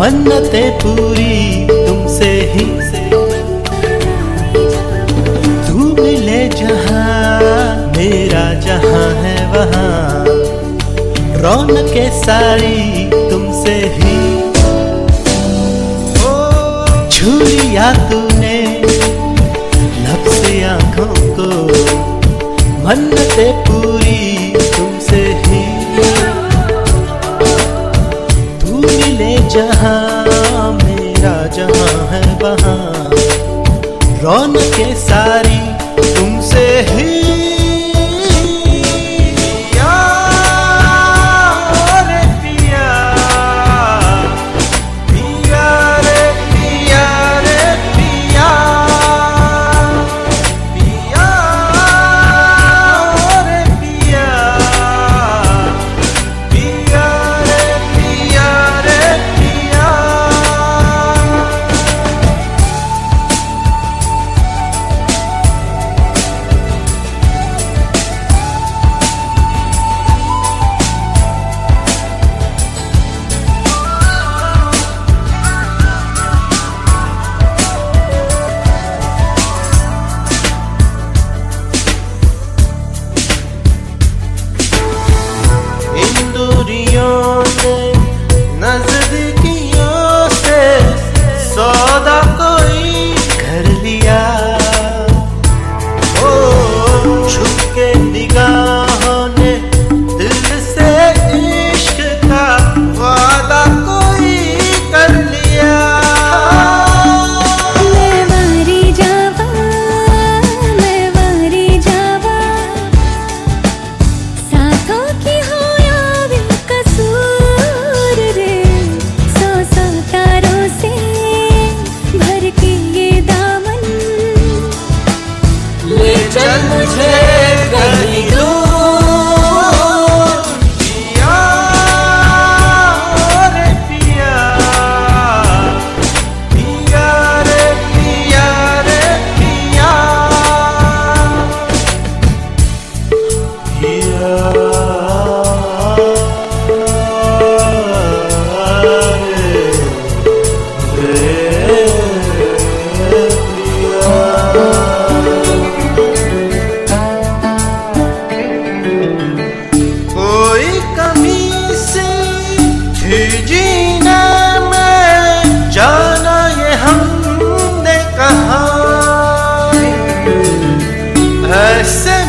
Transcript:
मन्नते पूरी तुमसे ही। तू मिले जहाँ, मेरा जहाँ है वहाँ, रौनक सारी तुमसे ही। छू लिया तूने लब से आँखों को मन्नते पूरी जहाँ मेरा जहाँ है वहाँ। के सारी तुमसे ही 人会。I said